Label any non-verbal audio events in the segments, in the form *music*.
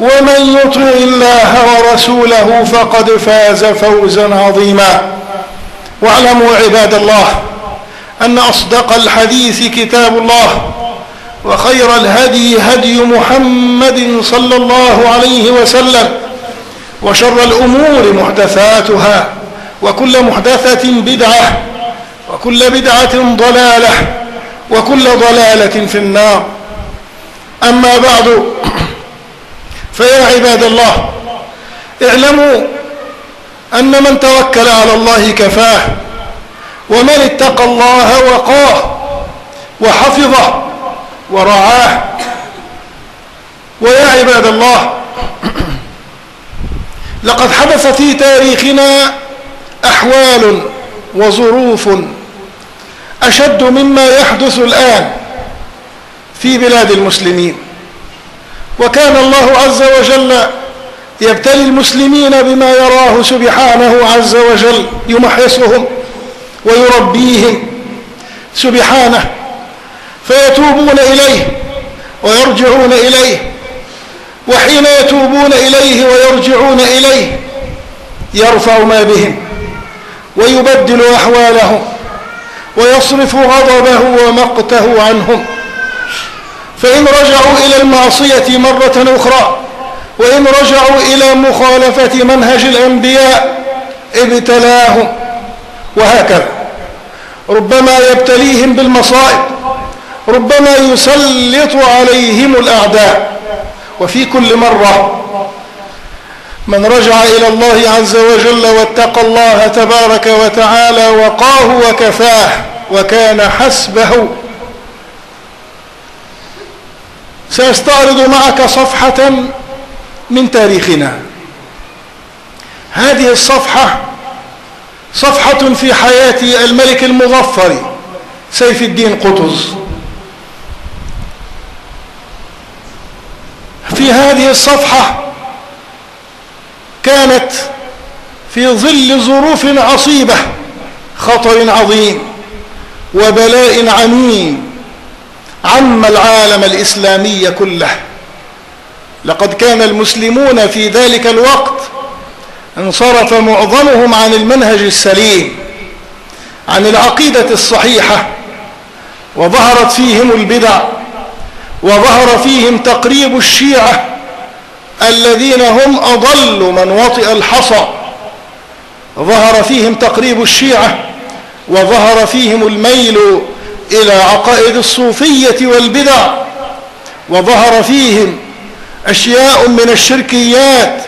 ومن يطع الله ورسوله فقد فاز فوزا عظيما. واعلموا عباد الله أن أصدق الحديث كتاب الله وخير الهدي هدي محمد صلى الله عليه وسلم وشر الأمور محدثاتها وكل محدثة بدعة وكل بدعة ضلالة وكل ضلالة في النار. أما بعد فيا عباد الله اعلموا أن من توكل على الله كفاه ومن اتقى الله وقاه وحفظه ورعاه. ويا عباد الله لقد حدث في تاريخنا أحوال وظروف أشد مما يحدث الآن في بلاد المسلمين. وكان الله عز وجل يبتلي المسلمين بما يراه سبحانه عز وجل يمحصهم ويربيهم سبحانه فيتوبون إليه ويرجعون إليه وحين يتوبون إليه ويرجعون إليه يرفع ما بهم ويبدل أحوالهم ويصرف غضبه ومقته عنهم. فإن رجعوا إلى المعصية مرة أخرى وإن رجعوا إلى مخالفة منهج الأنبياء ابتلاهم وهكذا. ربما يبتليهم بالمصائب ربما يسلط عليهم الأعداء. وفي كل مرة من رجع إلى الله عز وجل واتقى الله تبارك وتعالى وقاه وكفاه وكان حسبه سأستعرض معك صفحة من تاريخنا. هذه الصفحة صفحة في حياة الملك المظفر سيف الدين قطز. في هذه الصفحة كانت في ظل ظروف عصيبة خطر عظيم وبلاء عميم عم العالم الإسلامي كله. لقد كان المسلمون في ذلك الوقت انصرف معظمهم عن المنهج السليم عن العقيدة الصحيحة وظهرت فيهم البدع وظهر فيهم تقريب الشيعة الذين هم أضل من وطئ الحصى. ظهر فيهم تقريب الشيعة وظهر فيهم الميل إلى عقائد الصوفية والبدع وظهر فيهم أشياء من الشركيات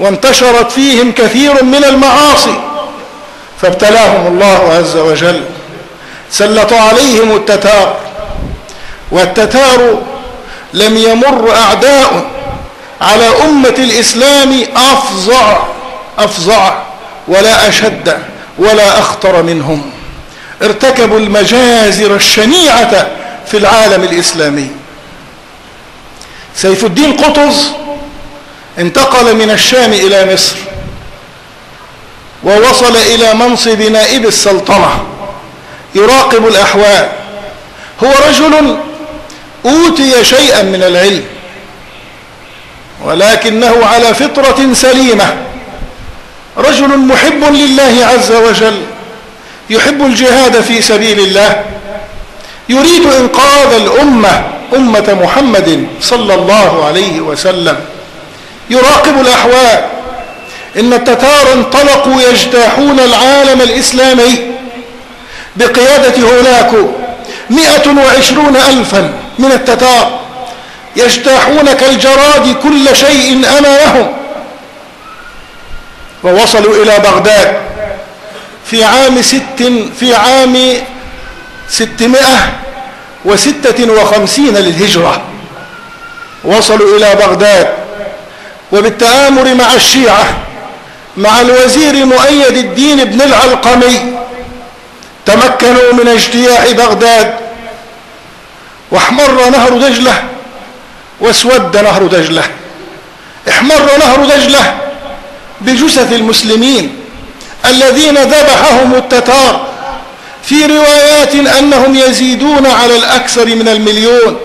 وانتشرت فيهم كثير من المعاصي. فابتلاهم الله عز وجل سلط عليهم التتار والتتار لم يمر أعداء على أمة الإسلام أفظع أفظع ولا أشد ولا أخطر منهم. ارتكبوا المجازر الشنيعة في العالم الإسلامي. سيف الدين قطز انتقل من الشام إلى مصر ووصل إلى منصب نائب السلطنة يراقب الأحوال. هو رجل أوتي شيئا من العلم ولكنه على فطرة سليمة. رجل محب لله عز وجل. يحب الجهاد في سبيل الله. يريد إنقاذ الأمة أمة محمد صلى الله عليه وسلم. يراقب الأحوال. إن التتار انطلقوا يجتاحون العالم الإسلامي. بقيادة هولاكو مئة وعشرون ألفا من التتار يجتاحون كالجراد كل شيء أمامهم. ووصلوا إلى بغداد. في عام ست في عام ستمائة وستة وخمسين للهجرة. وصلوا إلى بغداد. وبالتآمر مع الشيعة مع الوزير مؤيد الدين بن العلقمي تمكنوا من اجتياح بغداد. واحمر نهر دجلة واسود نهر دجلة. احمر نهر دجلة بجثث المسلمين. الذين ذبحهم التتار في روايات أنهم يزيدون على الأكثر من المليون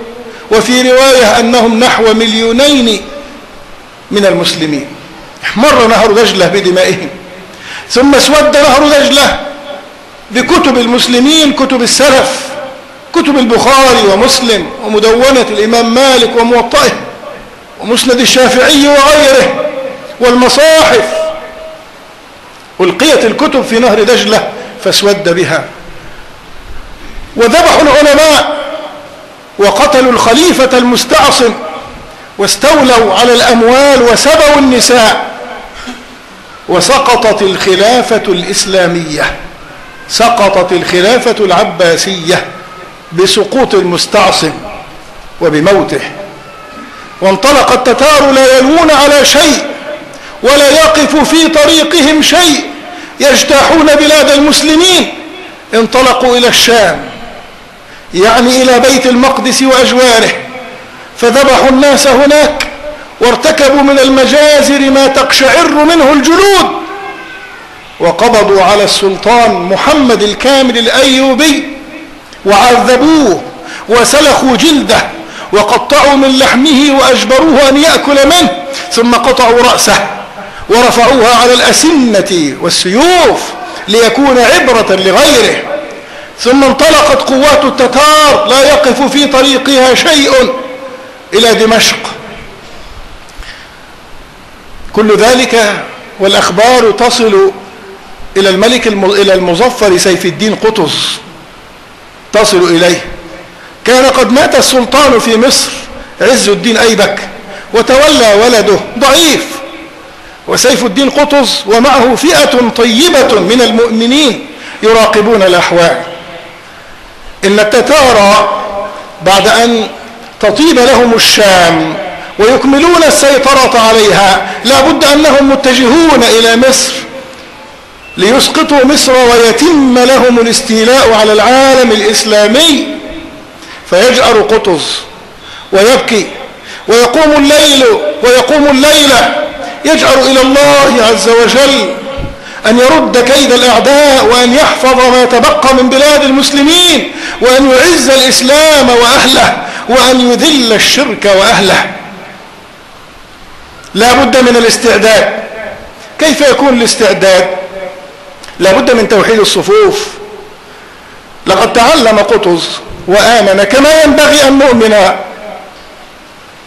وفي رواية أنهم نحو مليونين من المسلمين. احمر نهر دجلة بدمائهم ثم اسود نهر دجلة بكتب المسلمين كتب السلف كتب البخاري ومسلم ومدونة الإمام مالك وموطئه ومسند الشافعي وغيره والمصاحف ألقيت الكتب في نهر دجلة فاسود بها. وذبحوا العلماء وقتلوا الخليفة المستعصم واستولوا على الأموال وسبوا النساء. وسقطت الخلافة الإسلامية سقطت الخلافة العباسية بسقوط المستعصم وبموته. وانطلق التتار لا يلوون على شيء ولا يقف في طريقهم شيء يجتاحون بلاد المسلمين. انطلقوا إلى الشام يعني إلى بيت المقدس وأجواره فذبحوا الناس هناك وارتكبوا من المجازر ما تقشعر منه الجلود وقبضوا على السلطان محمد الكامل الأيوبي وعذبوه وسلخوا جلده وقطعوا من لحمه وأجبروه أن يأكل منه ثم قطعوا رأسه. ورفعوها على الأسنة والسيوف ليكون عبرة لغيره. ثم انطلقت قوات التتار لا يقف في طريقها شيء إلى دمشق. كل ذلك والأخبار تصل إلى الملك إلى المظفر سيف الدين قطز. تصل إليه. كان قد مات السلطان في مصر عز الدين أيبك وتولى ولده ضعيف. وسيف الدين قطز ومعه فئة طيبة من المؤمنين يراقبون الأحوال. إن التتار بعد أن تطيب لهم الشام ويكملون السيطرة عليها لا بد أنهم متجهون إلى مصر ليسقطوا مصر ويتم لهم الاستيلاء على العالم الإسلامي. فيجأر قطز ويبكي ويقوم الليل ويقوم الليلة يجأر إلى الله عز وجل أن يرد كيد الأعداء وأن يحفظ ما تبقى من بلاد المسلمين وأن يعز الإسلام وأهله وأن يذل الشرك وأهله. لا بد من الاستعداد. كيف يكون الاستعداد؟ لا بد من توحيد الصفوف. لقد تعلم قطز وآمن كما ينبغي أن نؤمن.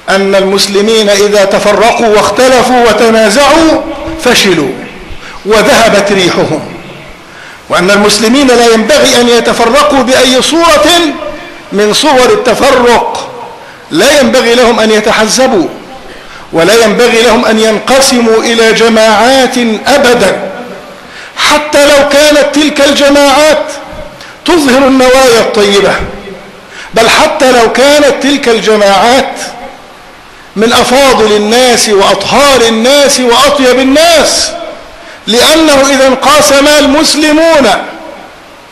أن المسلمين إذا تفرقوا واختلفوا وتنازعوا فشلوا وذهبت ريحهم. وأن المسلمين لا ينبغي أن يتفرقوا بأي صورة من صور التفرق. لا ينبغي لهم أن يتحزبوا ولا ينبغي لهم أن ينقسموا إلى جماعات أبدا. حتى لو كانت تلك الجماعات تظهر النوايا الطيبة بل حتى لو كانت تلك الجماعات من أفاضل الناس وأطهار الناس وأطيب الناس لأنه إذا انقسم المسلمون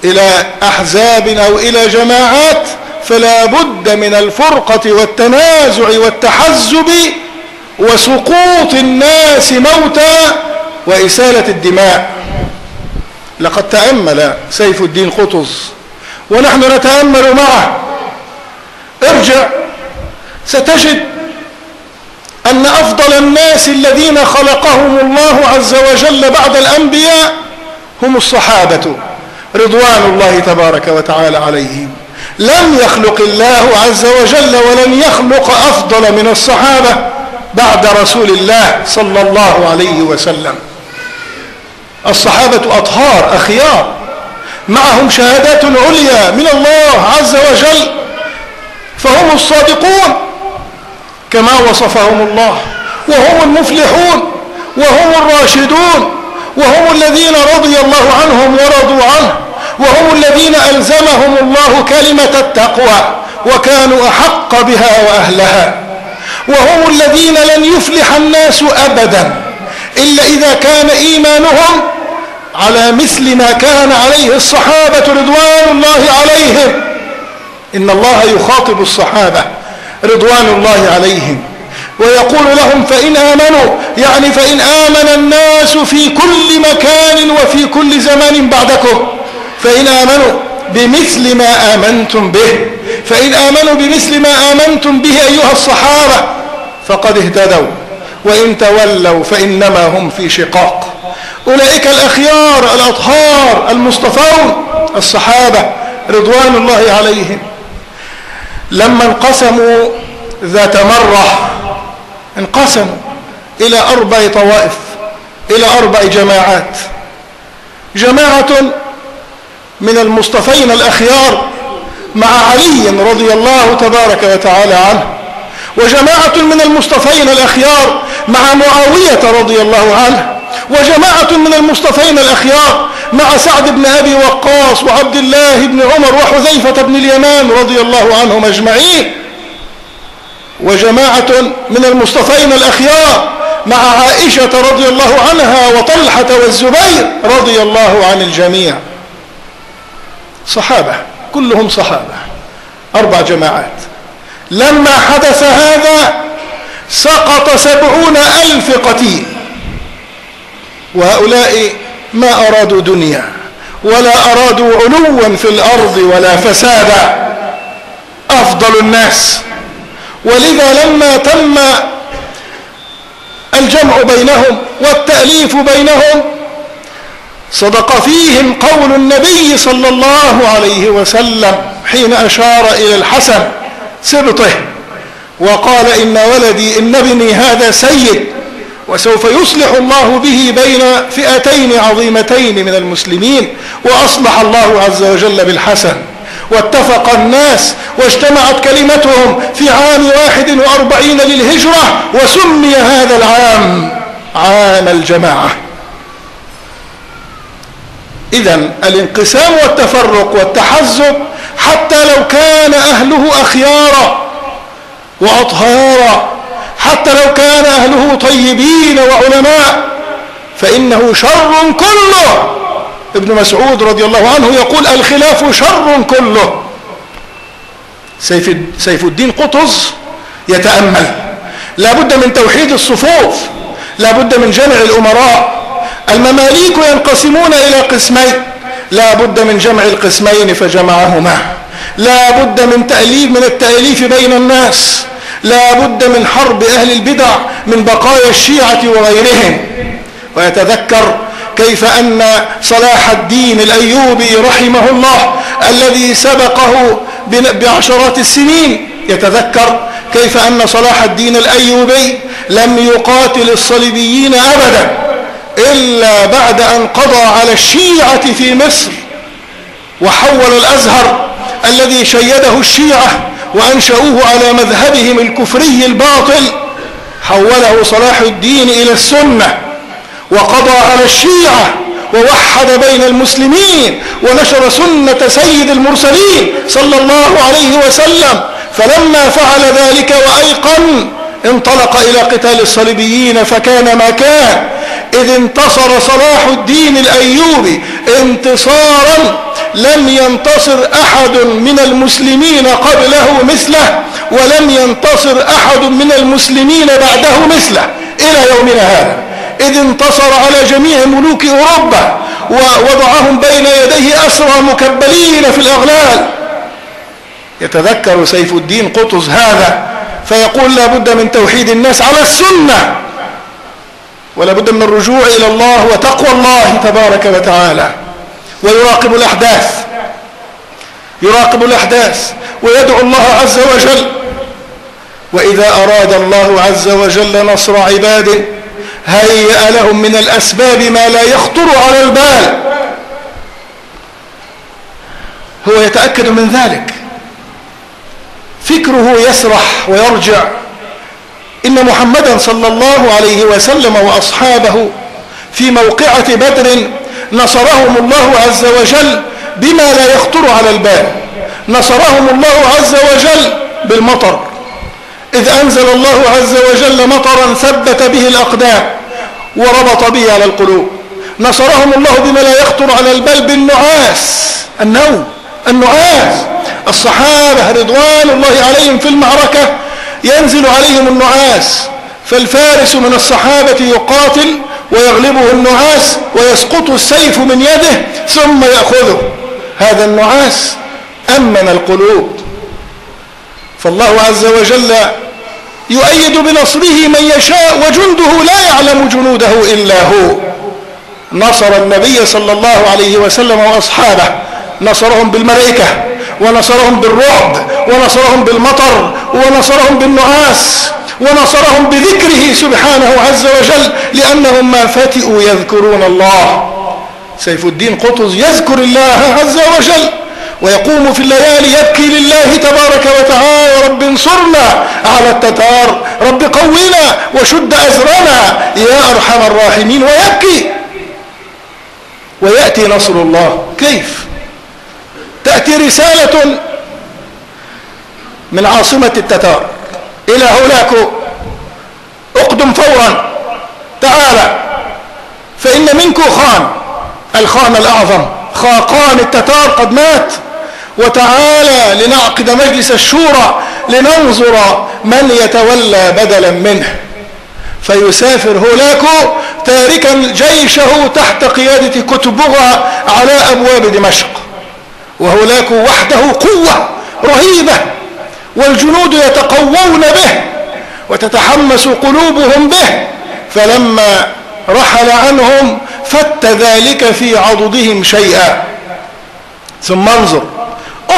إلى أحزاب أو إلى جماعات فلا بد من الفرقة والتنازع والتحزب وسقوط الناس موتى وإسالة الدماء. لقد تأمل سيف الدين قطز ونحن نتأمل معه. ارجع ستجد أن أفضل الناس الذين خلقهم الله عز وجل بعد الأنبياء هم الصحابة رضوان الله تبارك وتعالى عليهم. لم يخلق الله عز وجل ولم يخلق أفضل من الصحابة بعد رسول الله صلى الله عليه وسلم. الصحابة أطهار أخيار. معهم شهادات عليا من الله عز وجل فهم الصادقون. كما وصفهم الله. وهم المفلحون وهم الراشدون وهم الذين رضي الله عنهم ورضوا عنه وهم الذين ألزمهم الله كلمة التقوى وكانوا أحق بها وأهلها. وهم الذين لن يفلح الناس أبدا إلا إذا كان إيمانهم على مثل ما كان عليه الصحابة رضوان الله عليهم. إن الله يخاطب الصحابة. رضوان الله عليهم. ويقول لهم فإن آمنوا يعني فإن آمن الناس في كل مكان وفي كل زمان بعدكم. فإن آمنوا بمثل ما آمنتم به. فإن آمنوا بمثل ما آمنتم به أيها الصحابة فقد اهتدوا. وإن تولوا فإنما هم في شقاق. أولئك الأخيار الأطهار المصطفون الصحابة رضوان الله عليهم. لما انقسموا ذات مرة انقسموا إلى أربع طوائف إلى أربع جماعات. جماعة من المصطفين الأخيار مع علي رضي الله تبارك وتعالى عنه وجماعة من المصطفين الأخيار مع معاوية رضي الله عنه وجماعة من المصطفين الأخيار مع سعد بن أبي وقاص وعبد الله بن عمر وحذيفة بن اليمان رضي الله عنهم أجمعين. وجماعة من المصطفين الأخيار مع عائشة رضي الله عنها وطلحة والزبير رضي الله عن الجميع. صحابة كلهم صحابة أربع جماعات. لما حدث هذا سقط سبعون ألف قتيل. وهؤلاء ما أرادوا دنيا ولا أرادوا علوا في الأرض ولا فسادا. أفضل الناس. ولذا لما تم الجمع بينهم والتأليف بينهم صدق فيهم قول النبي صلى الله عليه وسلم حين أشار إلى الحسن سبطه وقال إن ولدي إن ابني هذا سيد. وسوف يصلح الله به بين فئتين عظيمتين من المسلمين وأصلح الله عز وجل بالحسن. واتفق الناس واجتمعت كلمتهم في عام واحد وأربعين للهجرة وسمي هذا العام عام الجماعة. إذا الانقسام والتفرق والتحزب حتى لو كان أهله أخيارا وأطهارا حتى لو كان أهله طيبين وعلماء فإنه شر كله. ابن مسعود رضي الله عنه يقول الخلاف شر كله. سيف, سيف الدين قطز يتأمل. لا بد من توحيد الصفوف لا بد من جمع الأمراء. المماليك ينقسمون إلى قسمين لا بد من جمع القسمين فجمعهما. لا بد من تأليف من التأليف بين الناس. لا بد من حرب أهل البدع من بقايا الشيعة وغيرهم. ويتذكر كيف أن صلاح الدين الأيوبي رحمه الله الذي سبقه بعشرات السنين يتذكر كيف أن صلاح الدين الأيوبي لم يقاتل الصليبيين أبدا إلا بعد أن قضى على الشيعة في مصر. وحول الأزهر الذي شيده الشيعة وأنشأوه على مذهبهم الكفري الباطل حوله صلاح الدين إلى السنة وقضى على الشيعة ووحد بين المسلمين ونشر سنة سيد المرسلين صلى الله عليه وسلم. فلما فعل ذلك وأيقن انطلق إلى قتال الصليبيين فكان ما كان. إذ انتصر صلاح الدين الأيوبي انتصارا لم ينتصر أحد من المسلمين قبله مثله ولم ينتصر أحد من المسلمين بعده مثله إلى يومنا هذا. إذ انتصر على جميع ملوك أوروبا ووضعهم بين يديه أسرى مكبلين في الأغلال. يتذكر سيف الدين قطز هذا فيقول لا بد من توحيد الناس على السنة. ولا بد من الرجوع إلى الله وتقوى الله تبارك وتعالى. ويراقب الأحداث. يراقب الأحداث. ويدعو الله عز وجل. وإذا أراد الله عز وجل نصر عباده هيأ لهم من الأسباب ما لا يخطر على البال. هو يتأكد من ذلك. فكره يسرح ويرجع. إن محمدا صلى الله عليه وسلم وأصحابه في موقعة بدر نصرهم الله عز وجل بما لا يخطر على البال. نصرهم الله عز وجل بالمطر. إذ أنزل الله عز وجل مطرا ثبت به الأقدام وربط به على القلوب. نصرهم الله بما لا يخطر على البال بالنعاس. النوم. النعاس. الصحابة رضوان الله عليهم في المعركة ينزل عليهم النعاس فالفارس من الصحابة يقاتل ويغلبه النعاس ويسقط السيف من يده ثم يأخذه. هذا النعاس أمن القلوب. فالله عز وجل يؤيد بنصره من يشاء وجنده لا يعلم جنوده إلا هو. نصر النبي صلى الله عليه وسلم وأصحابه نصرهم بالملائكة ونصرهم بالرعب ونصرهم بالمطر ونصرهم بالنعاس ونصرهم بذكره سبحانه عز وجل لأنهم ما فتئوا يذكرون الله. سيف الدين قطز يذكر الله عز وجل ويقوم في الليالي يبكي لله تبارك وتعالى رب انصرنا على التتار رب قونا وشد أزرنا يا أرحم الراحمين ويبكي. ويأتي نصر الله. كيف؟ تأتي رسالة من عاصمة التتار. إلى هولاكو اقدم فورا. تعالى فإن منكو خان. الخان الأعظم. خاقان التتار قد مات. وتعالى لنعقد مجلس الشورى لننظر من يتولى بدلا منه. فيسافر هولاكو تاركا جيشه تحت قيادة كتبغى على أبواب دمشق. وهولاكو وحده قوة رهيبة. والجنود يتقوون به وتتحمس قلوبهم به. فلما رحل عنهم فت ذلك في عضدهم شيئا. ثم انظر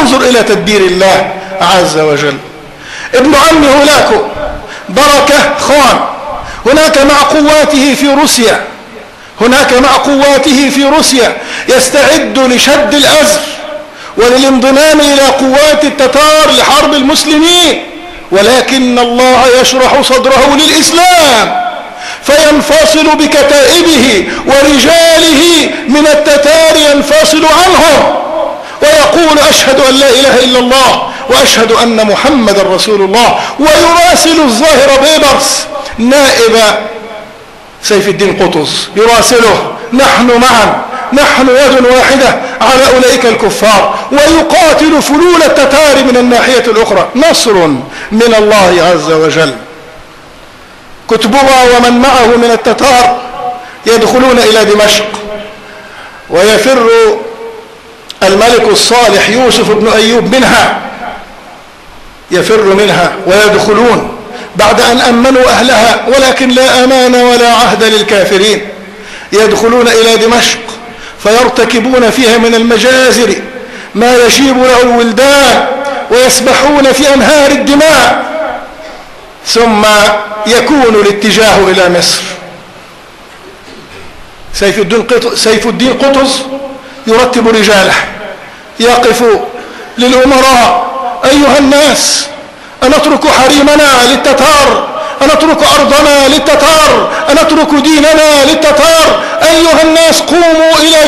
انظر إلى تدبير الله عز وجل. ابن عم هولاكو بركة خان. هناك مع قواته في روسيا. هناك مع قواته في روسيا. يستعد لشد الأزر وللانضمام إلى قوات التتار لحرب المسلمين ولكن الله يشرح صدره للإسلام فينفصل بكتائبه ورجاله من التتار ينفصل عنهم ويقول أشهد أن لا إله إلا الله وأشهد أن محمد رسول الله ويراسل الظاهر بيبرس نائب سيف الدين قطز يراسله نحن معا. نحن يد واحدة على أولئك الكفار ويقاتل فلول التتار من الناحية الأخرى. نصر من الله عز وجل. كتبها ومن معه من التتار يدخلون إلى دمشق. ويفر الملك الصالح يوسف بن أيوب منها. يفر منها ويدخلون بعد أن أمنوا أهلها ولكن لا أمان ولا عهد للكافرين. يدخلون إلى دمشق. فيرتكبون فيها من المجازر ما يشيب له الولدان ويسبحون في أنهار الدماء ثم يكون الاتجاه إلى مصر. سيف الدين, سيف الدين قطز يرتب رجاله يقف للأمراء. أيها الناس أنترك حريمنا للتتار أنترك أرضنا للتتار أنترك ديننا للتتار. أيها الناس قوموا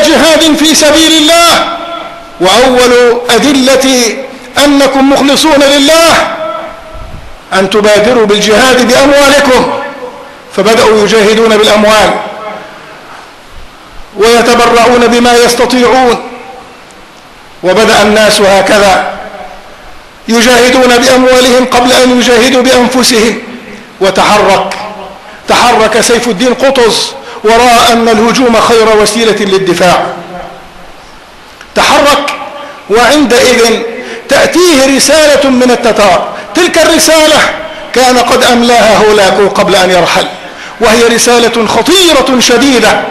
جهاد في سبيل الله. وأول أدلة أنكم مخلصون لله أن تبادروا بالجهاد بأموالكم فبدأوا يجاهدون بالأموال ويتبرعون بما يستطيعون. وبدأ الناس هكذا يجاهدون بأموالهم قبل أن يجاهدوا بأنفسهم. وتحرك تحرك سيف الدين قطز ورأى أن الهجوم خير وسيلة للدفاع. تحرك وعندئذ تأتيه رسالة من التتار. تلك الرسالة كان قد أملاها هولاكو قبل أن يرحل. وهي رسالة خطيرة شديدة.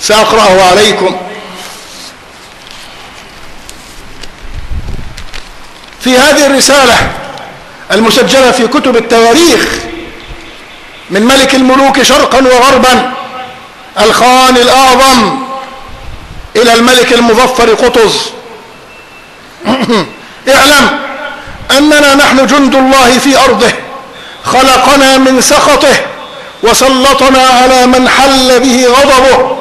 سأقرأه عليكم. في هذه الرسالة المسجلة في كتب التواريخ من ملك الملوك شرقا وغربا الخان الأعظم إلى الملك المظفر قطز. *clears throat* اعلم أننا نحن جند الله في أرضه خلقنا من سخطه وسلطنا على من حل به غضبه.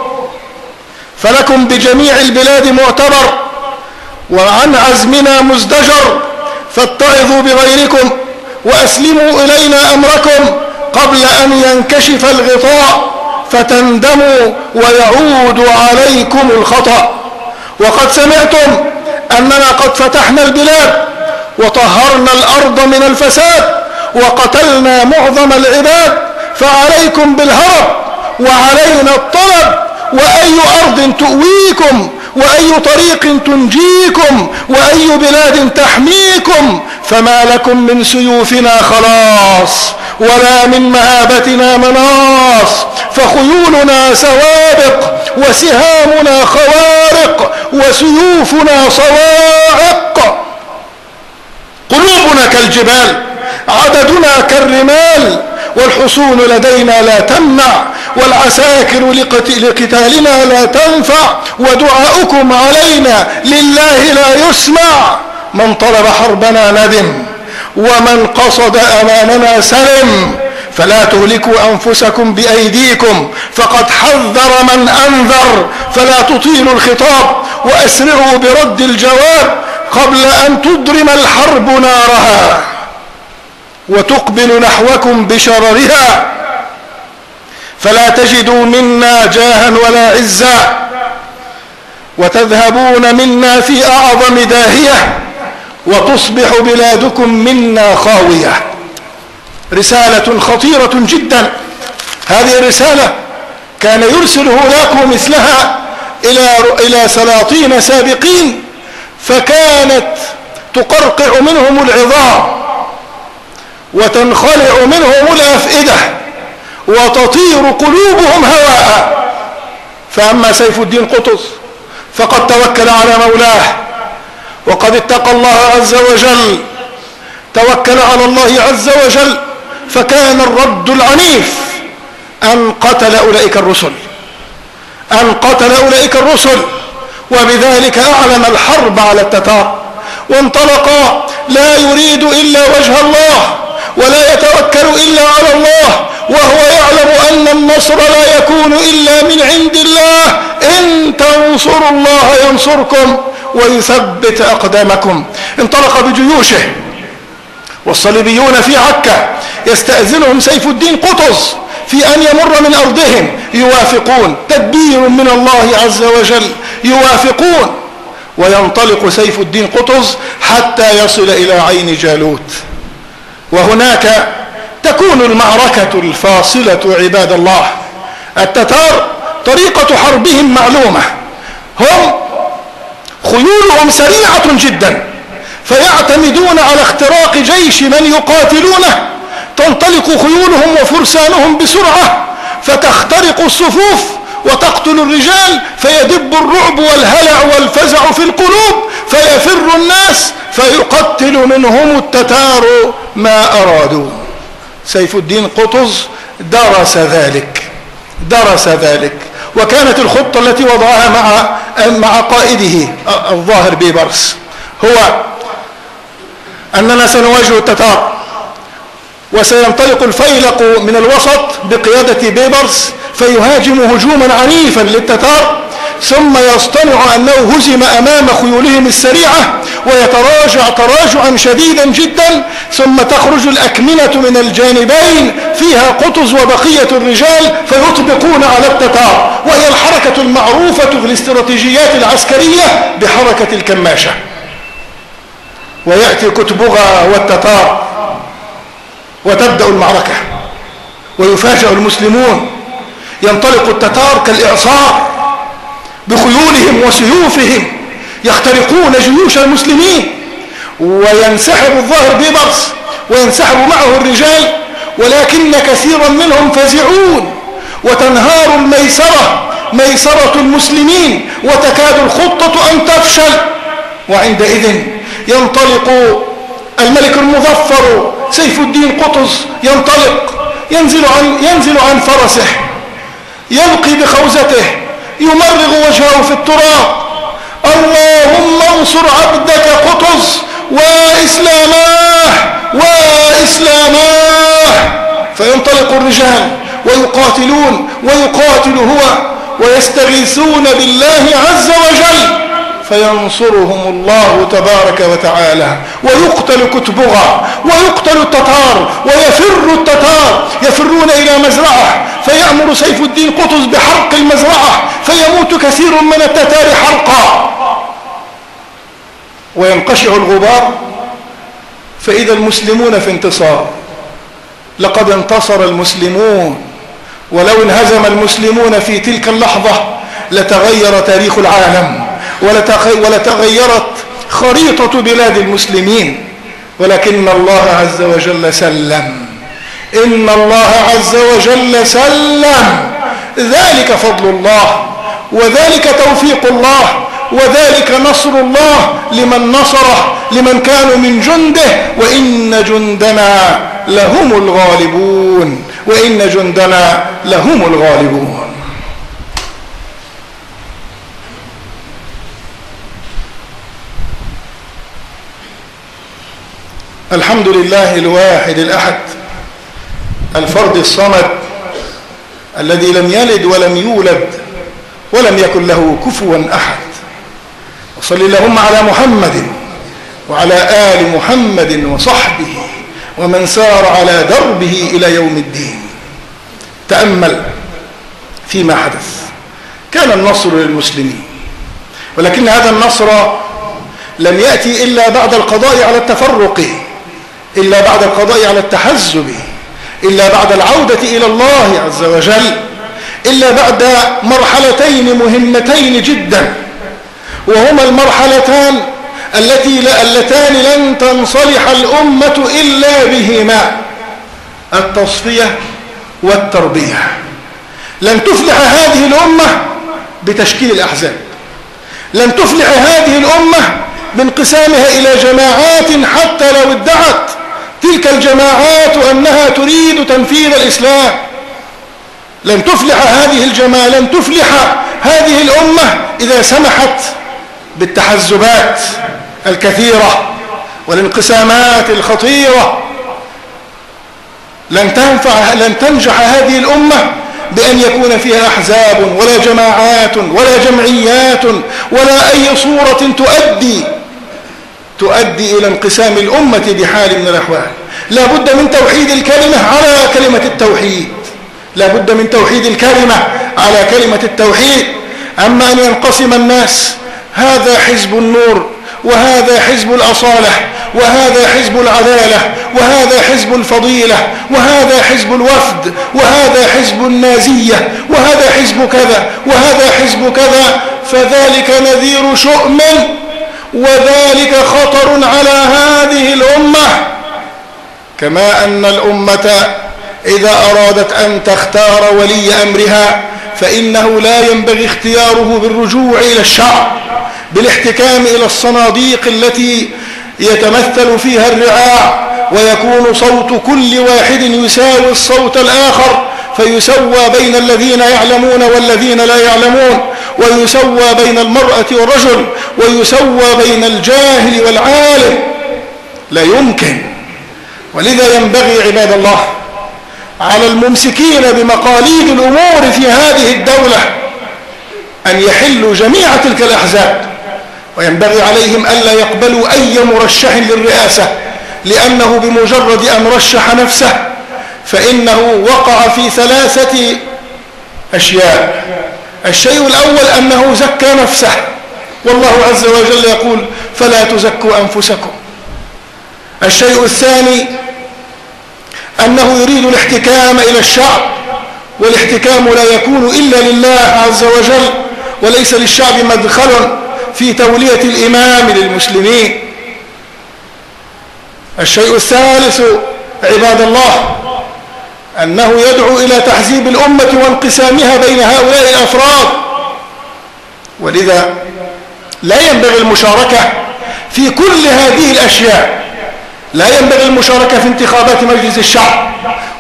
فلكم بجميع البلاد معتبر وعن عزمنا مزدجر فاتعظوا بغيركم وأسلموا إلينا أمركم. قبل أن ينكشف الغطاء فتندموا ويعود عليكم الخطأ. وقد سمعتم أننا قد فتحنا البلاد وطهرنا الأرض من الفساد وقتلنا معظم العباد فعليكم بالهرب وعلينا الطلب وأي أرض تؤويكم وأي طريق تنجيكم وأي بلاد تحميكم فما لكم من سيوفنا خلاص. ولا من مهابتنا مناص فخيولنا سوابق وسهامنا خوارق وسيوفنا صواعق. قلوبنا كالجبال عددنا كالرمال والحصون لدينا لا تمنع والعساكر لقتالنا لا تنفع ودعاؤكم علينا لله لا يسمع. من طلب حربنا ندم. ومن قصد أمامنا سلم فلا تهلكوا أنفسكم بأيديكم. فقد حذر من أنذر فلا تطيلوا الخطاب وأسرعوا برد الجواب قبل أن تضرم الحرب نارها وتقبل نحوكم بشررها. فلا تجدوا منا جاها ولا عزا وتذهبون منا في أعظم داهية. وتصبح بلادكم منا خاوية. رسالة خطيرة جدا. هذه الرسالة كان يرسل هولاكو مثلها إلى, إلى سلاطين سابقين فكانت تقرقع منهم العظام وتنخلع منهم الأفئدة وتطير قلوبهم هواء. فأما سيف الدين قطز فقد توكل على مولاه وقد اتقى الله عز وجل توكل على الله عز وجل فكان الرد العنيف أن قتل أولئك الرسل أن قتل أولئك الرسل وبذلك أعلن الحرب على التتار وانطلق لا يريد إلا وجه الله ولا يتوكل إلا على الله وهو يعلم أن النصر لا يكون إلا من عند الله إن تنصروا الله ينصركم. ويثبت أقدامكم. انطلق بجيوشه. والصليبيون في عكا. يستأذنهم سيف الدين قطز في أن يمر من أرضهم. يوافقون. تدبير من الله عز وجل. يوافقون. وينطلق سيف الدين قطز حتى يصل إلى عين جالوت. وهناك تكون المعركة الفاصلة عباد الله. التتار طريقة حربهم معلومة. هم خيولهم سريعة جدا فيعتمدون على اختراق جيش من يقاتلونه. تنطلق خيولهم وفرسانهم بسرعة فتخترق الصفوف وتقتل الرجال فيدب الرعب والهلع والفزع في القلوب فيفر الناس فيقتل منهم التتار ما أرادوا. سيف الدين قطز درس ذلك درس ذلك. وكانت الخطة التي وضعها مع مع قائده الظاهر بيبرس. هو أننا سنواجه التتار وسينطلق الفيلق من الوسط بقيادة بيبرس فيهاجم هجوما عنيفا للتتار ثم يصطنع أنه هزم أمام خيولهم السريعة ويتراجع تراجعا شديدا جدا ثم تخرج الأكمنة من الجانبين فيها قطز وبقية الرجال فيطبقون على التتار وهي الحركة المعروفة في الاستراتيجيات العسكرية بحركة الكماشة. ويأتي كتبغى والتتار وتبدأ المعركة ويفاجأ المسلمون. ينطلق التتار كالإعصار بخيولهم وسيوفهم يخترقون جيوش المسلمين وينسحب الظاهر بيبرس وينسحب معه الرجال ولكن كثيرا منهم فزعون وتنهار الميسرة ميسرة المسلمين وتكاد الخطة أن تفشل. وعندئذ ينطلق الملك المظفر سيف الدين قطز ينطلق ينزل عن, ينزل عن فرسه يلقي بخوزته يمرغ وجهه في التراب. اللهم انصر عبدك قطز وإسلاماه وإسلاماه فينطلق الرجال ويقاتلون ويقاتل هو ويستغيثون بالله عز وجل. فينصرهم الله تبارك وتعالى. ويقتل كتبغى ويقتل التتار ويفر التتار. يفرون إلى مزرعة فيأمر سيف الدين قطز بحرق المزرعة فيموت كثير من التتار حرقا. وينقشع الغبار فإذا المسلمون في انتصار. لقد انتصر المسلمون ولو انهزم المسلمون في تلك اللحظة لتغير تاريخ العالم. ولتغيرت خريطة بلاد المسلمين. ولكن الله عز وجل سلم. إن الله عز وجل سلم. ذلك فضل الله. وذلك توفيق الله. وذلك نصر الله لمن نصره لمن كانوا من جنده. وإن جندنا لهم الغالبون. وإن جندنا لهم الغالبون. الحمد لله الواحد الأحد الفرد الصمد الذي لم يلد ولم يولد ولم يكن له كفوا أحد. وصل اللهم على محمد وعلى آل محمد وصحبه ومن سار على دربه إلى يوم الدين. تأمل فيما حدث. كان النصر للمسلمين ولكن هذا النصر لم يأتي إلا بعد القضاء على التفرق. إلا بعد القضاء على التحزب إلا بعد العودة إلى الله عز وجل إلا بعد مرحلتين مهمتين جدا. وهما المرحلتان التي اللتان لن تنصلح الأمة إلا بهما التصفية والتربية. لن تفلح هذه الأمة بتشكيل الأحزاب. لن تفلح هذه الأمة بانقسامها إلى جماعات حتى لو ادعت تلك الجماعات أنها تريد تنفيذ الإسلام. لن تفلح هذه الجماعة لن تفلح هذه الأمة إذا سمحت بالتحزبات الكثيرة والانقسامات الخطيرة. لن تنفع لن تنجح هذه الأمة بأن يكون فيها أحزاب ولا جماعات ولا جمعيات ولا أي صورة تؤدي تؤدي إلى انقسام الأمة بحال من الأحوال. لا بد من توحيد الكلمة على كلمة التوحيد. لا بد من توحيد الكلمة على كلمة التوحيد. أما أن ينقسم الناس هذا حزب النور وهذا حزب الأصالة وهذا حزب العدالة وهذا حزب الفضيلة وهذا حزب الوفد وهذا حزب النازية وهذا حزب كذا وهذا حزب كذا فذلك نذير شؤم وذلك خطر على هذه الأمة. كما أن الأمة إذا أرادت أن تختار ولي أمرها فإنه لا ينبغي اختياره بالرجوع إلى الشعب بالاحتكام إلى الصناديق التي يتمثل فيها الرعاع ويكون صوت كل واحد يساوي الصوت الآخر فيسوى بين الذين يعلمون والذين لا يعلمون. ويسوى بين المرأة والرجل ويسوى بين الجاهل والعالم. لا يمكن. ولذا ينبغي عباد الله على الممسكين بمقاليد الأمور في هذه الدولة أن يحلوا جميع تلك الأحزاب. وينبغي عليهم ألا يقبلوا أي مرشح للرئاسة لأنه بمجرد أن رشح نفسه فإنه وقع في ثلاثة أشياء. الشيء الأول أنه زكى نفسه. والله عز وجل يقول فلا تزكوا أنفسكم. الشيء الثاني أنه يريد الاحتكام إلى الشعب والاحتكام لا يكون إلا لله عز وجل وليس للشعب مدخل في تولية الإمام للمسلمين. الشيء الثالث عباد الله أنه يدعو إلى تحزيب الأمة وانقسامها بين هؤلاء الأفراد. ولذا لا ينبغي المشاركة في كل هذه الأشياء. لا ينبغي المشاركة في انتخابات مجلس الشعب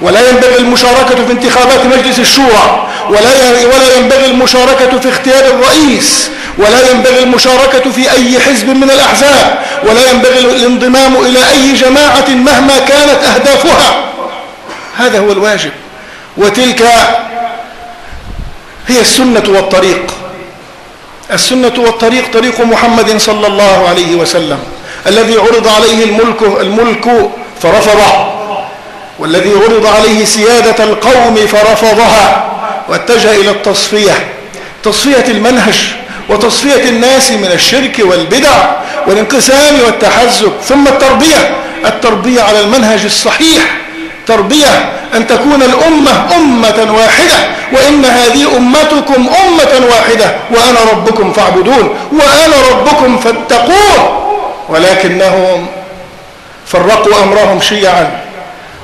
ولا ينبغي المشاركة في انتخابات مجلس الشورى ولا ولا ينبغي المشاركة في اختيار الرئيس ولا ينبغي المشاركة في أي حزب من الأحزاب ولا ينبغي الانضمام إلى أي جماعة مهما كانت أهدافها. هذا هو الواجب. وتلك هي السنة والطريق. السنة والطريق طريق محمد صلى الله عليه وسلم. الذي عرض عليه الملك, الملك فرفضه والذي عرض عليه سيادة القوم فرفضها واتجه إلى التصفية تصفية المنهج وتصفية الناس من الشرك والبدع والانقسام والتحزب ثم التربية التربية على المنهج الصحيح. تربية أن تكون الأمة أمة واحدة وإن هذه أمتكم أمة واحدة وأنا ربكم فاعبدون وأنا ربكم فاتقون. ولكنهم فرقوا أمرهم شيعا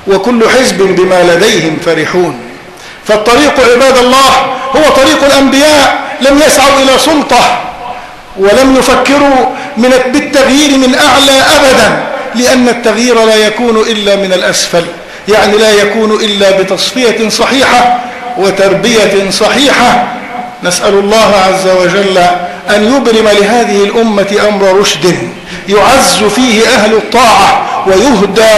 وكل حزب بما لديهم فرحون. فالطريق عباد الله هو طريق الأنبياء لم يسعوا إلى سلطة ولم يفكروا من بالتغيير من أعلى أبدا لأن التغيير لا يكون إلا من الأسفل. يعني لا يكون إلا بتصفية صحيحة وتربية صحيحة. نسأل الله عز وجل أن يبرم لهذه الأمة أمر رشد يعز فيه أهل الطاعة ويهدى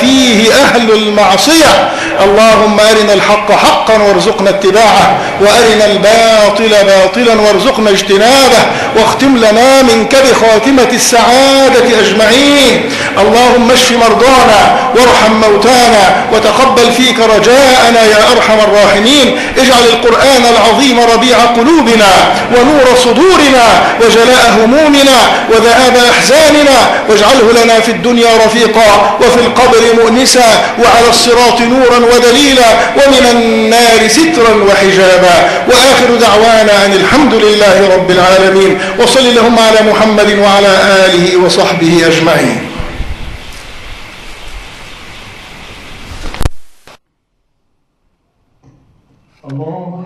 فيه أهل المعصية. اللهم أرنا الحق حقا وارزقنا اتباعه وأرنا الباطل باطلا وارزقنا اجتنابه واختم لنا منك بخاتمة السعادة أجمعين. اللهم اشف مرضانا وارحم موتانا وتقبل فيك رجاءنا يا أرحم الراحمين. اجعل القرآن العظيم ربيع قلوبنا ونور صدورنا وجلاء همومنا وذهاب أحزاننا. واجعله لنا في الدنيا رفيقا وفي القبر مؤنسا وعلى الصراط نورا ودليلا ومن النار سترا وحجابا. وآخر دعوانا أن الحمد لله رب العالمين. وصل اللهم على محمد وعلى آله وصحبه أجمعين. الله